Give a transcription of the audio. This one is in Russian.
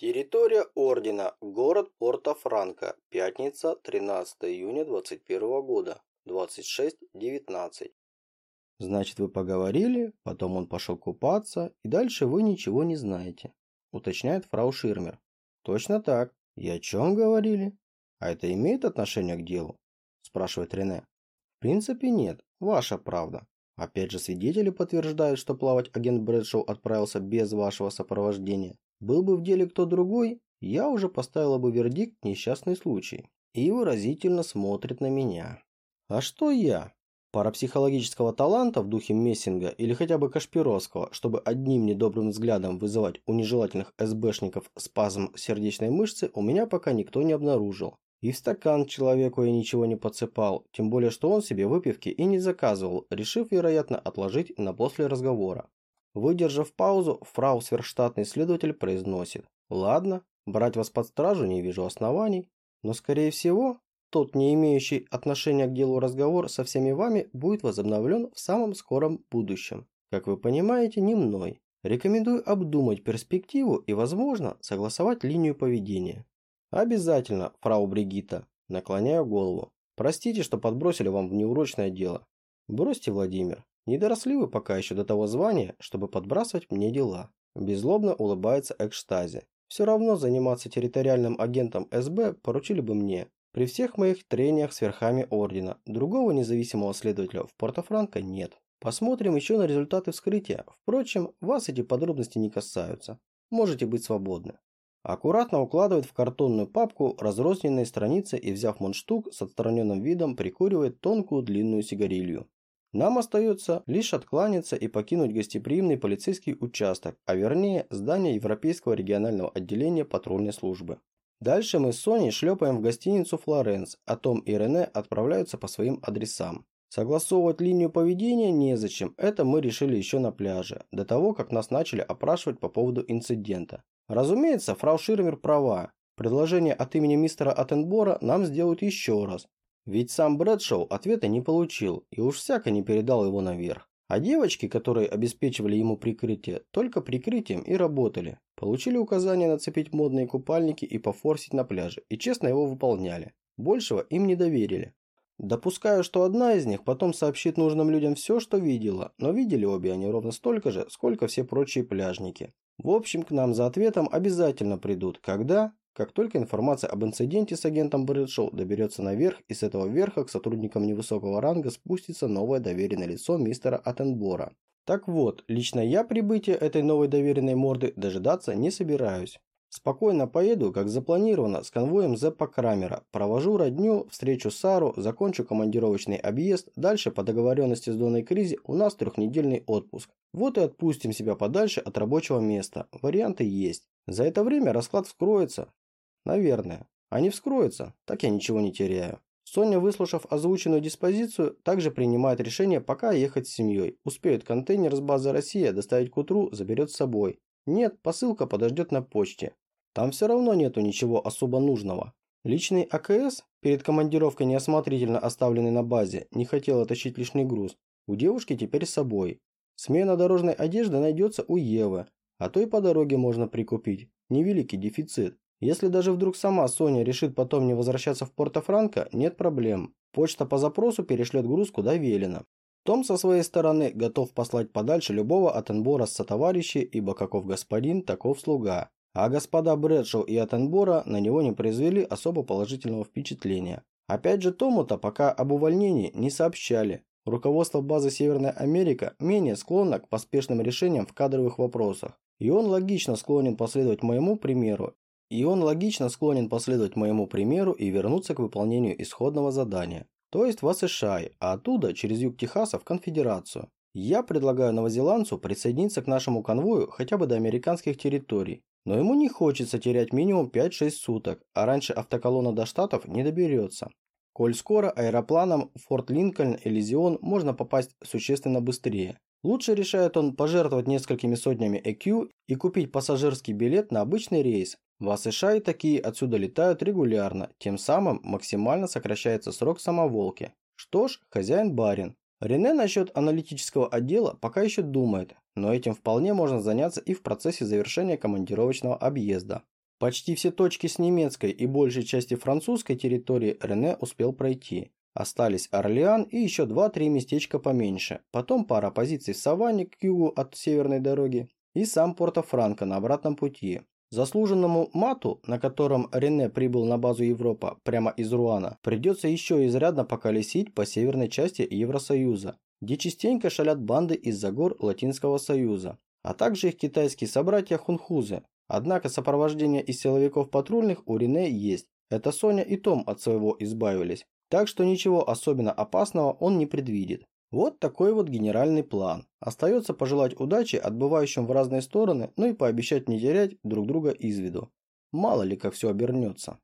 Территория Ордена. Город Порто-Франко. Пятница, 13 июня 21 года. 26.19. Значит, вы поговорили, потом он пошел купаться, и дальше вы ничего не знаете, уточняет фрау Ширмер. Точно так. И о чем говорили? А это имеет отношение к делу? Спрашивает Рене. В принципе, нет. Ваша правда. Опять же, свидетели подтверждают, что плавать агент Брэдшоу отправился без вашего сопровождения. Был бы в деле кто другой, я уже поставила бы вердикт несчастный случай. И выразительно смотрит на меня. А что я? Парапсихологического таланта в духе Мессинга или хотя бы Кашпировского, чтобы одним недобрым взглядом вызывать у нежелательных СБшников спазм сердечной мышцы, у меня пока никто не обнаружил. И в стакан человеку я ничего не подсыпал, тем более что он себе выпивки и не заказывал, решив, вероятно, отложить на после разговора. Выдержав паузу, фрау сверхштатный следователь произносит. «Ладно, брать вас под стражу не вижу оснований, но, скорее всего, тот, не имеющий отношения к делу разговор со всеми вами, будет возобновлен в самом скором будущем. Как вы понимаете, не мной. Рекомендую обдумать перспективу и, возможно, согласовать линию поведения. Обязательно, фрау Бригитта. Наклоняю голову. Простите, что подбросили вам в неурочное дело. Бросьте, Владимир. Не доросли вы пока еще до того звания, чтобы подбрасывать мне дела. Беззлобно улыбается экстазе. Все равно заниматься территориальным агентом СБ поручили бы мне. При всех моих трениях с верхами Ордена, другого независимого следователя в Порто-Франко нет. Посмотрим еще на результаты вскрытия. Впрочем, вас эти подробности не касаются. Можете быть свободны. Аккуратно укладывает в картонную папку разрозненные страницы и, взяв мундштук, с отстраненным видом прикуривает тонкую длинную сигарилью. Нам остается лишь откланяться и покинуть гостеприимный полицейский участок, а вернее здание Европейского регионального отделения патрульной службы. Дальше мы с Соней шлепаем в гостиницу «Флоренс», а Том и Рене отправляются по своим адресам. Согласовывать линию поведения незачем, это мы решили еще на пляже, до того, как нас начали опрашивать по поводу инцидента. Разумеется, фрау Ширмер права. Предложение от имени мистера Аттенбора нам сделают еще раз, ведь сам Брэдшоу ответа не получил и уж всяко не передал его наверх. А девочки, которые обеспечивали ему прикрытие, только прикрытием и работали. Получили указание нацепить модные купальники и пофорсить на пляже, и честно его выполняли. Большего им не доверили. Допускаю, что одна из них потом сообщит нужным людям все, что видела, но видели обе они ровно столько же, сколько все прочие пляжники. В общем, к нам за ответом обязательно придут, когда как только информация об инциденте с агентом Брэдшоу доберется наверх, и с этого верха к сотрудникам невысокого ранга спустится новое доверенное лицо мистера Аттенбора. Так вот, лично я прибытия этой новой доверенной морды дожидаться не собираюсь. Спокойно поеду, как запланировано, с конвоем Зеппа Крамера. Провожу родню, встречу Сару, закончу командировочный объезд. Дальше, по договоренности с Доной Кризи, у нас трехнедельный отпуск. Вот и отпустим себя подальше от рабочего места. Варианты есть. За это время расклад вскроется. Наверное. Не вскроется, так я ничего не теряю. Соня, выслушав озвученную диспозицию, также принимает решение пока ехать с семьей. Успеет контейнер с базы «Россия» доставить к утру, заберет с собой. Нет, посылка подождет на почте. Там все равно нету ничего особо нужного. Личный АКС, перед командировкой неосмотрительно оставленный на базе, не хотел тащить лишний груз. У девушки теперь с собой. Смена дорожной одежды найдется у Евы, а то и по дороге можно прикупить. Невеликий дефицит. Если даже вдруг сама Соня решит потом не возвращаться в Порто-Франко, нет проблем. Почта по запросу перешлет груз куда велено. Том со своей стороны готов послать подальше любого Аттенбора с сотоварищи, ибо каков господин, таков слуга. А господа Брэдшоу и Аттенбора на него не произвели особо положительного впечатления. Опять же, Тому-то пока об увольнении не сообщали. Руководство базы Северная Америка менее склонно к поспешным решениям в кадровых вопросах. И он логично склонен последовать моему примеру и он логично склонен последовать моему примеру и вернуться к выполнению исходного задания. То есть в Асышай, а оттуда через юг Техаса в Конфедерацию. Я предлагаю новозеландцу присоединиться к нашему конвою хотя бы до американских территорий. Но ему не хочется терять минимум 5-6 суток, а раньше автоколонна до Штатов не доберется. Коль скоро аэропланом Форт Линкольн Элизион можно попасть существенно быстрее. Лучше решает он пожертвовать несколькими сотнями EQ и купить пассажирский билет на обычный рейс, в США и такие отсюда летают регулярно, тем самым максимально сокращается срок самоволки. Что ж, хозяин-барин. Рене насчет аналитического отдела пока еще думает, но этим вполне можно заняться и в процессе завершения командировочного объезда. Почти все точки с немецкой и большей части французской территории Рене успел пройти. Остались Орлеан и еще 2-3 местечка поменьше, потом пара позиций в Саванне к югу от северной дороги и сам Порто-Франко на обратном пути. Заслуженному мату, на котором Рене прибыл на базу Европа прямо из Руана, придется еще изрядно поколесить по северной части Евросоюза, где частенько шалят банды из-за гор Латинского Союза, а также их китайские собратья хунхузы. Однако сопровождение из силовиков патрульных у Рене есть. Это Соня и Том от своего избавились, так что ничего особенно опасного он не предвидит. Вот такой вот генеральный план. Остается пожелать удачи отбывающим в разные стороны, ну и пообещать не терять друг друга из виду. Мало ли как все обернется.